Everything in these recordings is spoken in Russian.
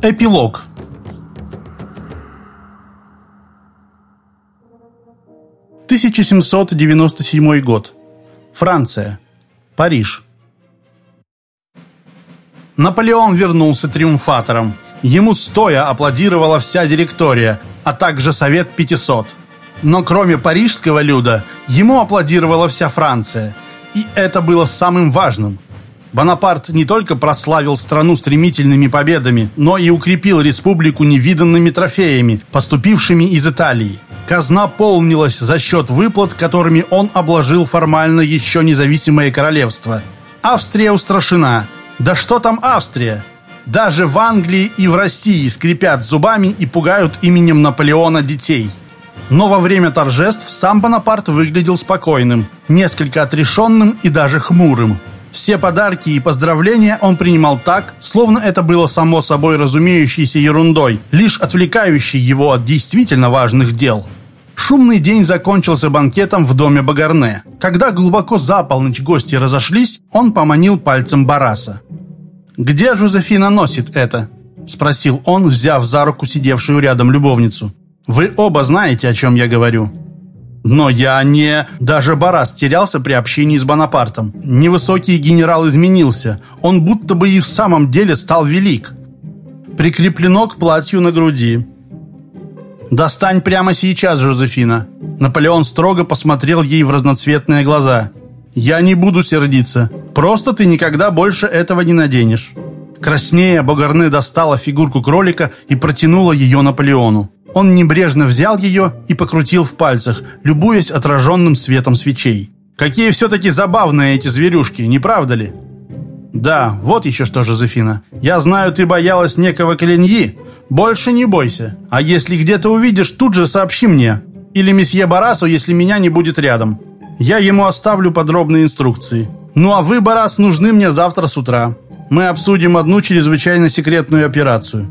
Эпилог Тысяча семьсот девяносто седьмой год. Франция. Париж. Наполеон вернулся триумфатором. Ему стоя аплодировала вся директория, а также Совет 500. Но кроме парижского люда, ему аплодировала вся Франция. И это было самым важным. Бонапарт не только прославил страну стремительными победами, но и укрепил республику невиданными трофеями, поступившими из Италии. Казна полнилась за счет выплат, которыми он обложил формально еще независимое королевство. Австрия устрашена – да что там Австрия? Даже в Англии и в России скрипят зубами и пугают именем Наполеона детей. Но во время торжеств сам Бонапарт выглядел спокойным, несколько отрешенным и даже хмурым. Все подарки и поздравления он принимал так, словно это было само собой разумеющейся ерундой, лишь отвлекающей его от действительно важных дел. Шумный день закончился банкетом в доме Багарне. Когда глубоко за полночь гости разошлись, он поманил пальцем Бараса. «Где Жозефина носит это?» – спросил он, взяв за руку сидевшую рядом любовницу. «Вы оба знаете, о чем я говорю». Но я не... Даже Барас терялся при общении с Бонапартом. Невысокий генерал изменился. Он будто бы и в самом деле стал велик. Прикреплено к платью на груди. «Достань прямо сейчас, Жозефина!» Наполеон строго посмотрел ей в разноцветные глаза. «Я не буду сердиться. Просто ты никогда больше этого не наденешь». Краснея, Богарне достала фигурку кролика и протянула ее Наполеону. Он небрежно взял ее и покрутил в пальцах, любуясь отраженным светом свечей. «Какие все-таки забавные эти зверюшки, не правда ли?» «Да, вот еще что, Жозефина. Я знаю, ты боялась некого Калиньи. Больше не бойся. А если где-то увидишь, тут же сообщи мне. Или месье Барасу, если меня не будет рядом. Я ему оставлю подробные инструкции. Ну а вы, Барас, нужны мне завтра с утра. Мы обсудим одну чрезвычайно секретную операцию.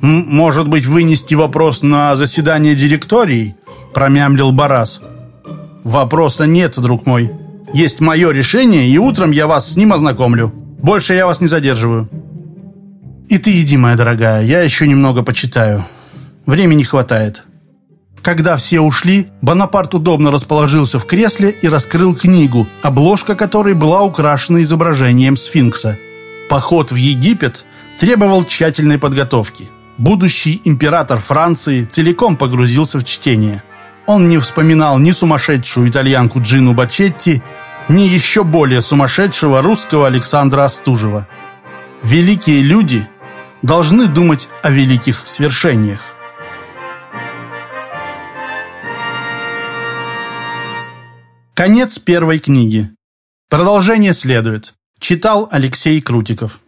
Может быть, вынести вопрос на заседание директории? Промямлил Барас. Вопроса нет, друг мой. Есть мое решение, и утром я вас с ним ознакомлю. Больше я вас не задерживаю. И ты иди, моя дорогая, я еще немного почитаю. Времени хватает. Когда все ушли, Бонапарт удобно расположился в кресле и раскрыл книгу, обложка которой была украшена изображением сфинкса. Поход в Египет требовал тщательной подготовки. Будущий император Франции целиком погрузился в чтение. Он не вспоминал ни сумасшедшую итальянку Джину Бачетти, ни еще более сумасшедшего русского Александра Остужева. Великие люди должны думать о великих свершениях. Конец первой книги. Продолжение следует. Читал Алексей Крутиков.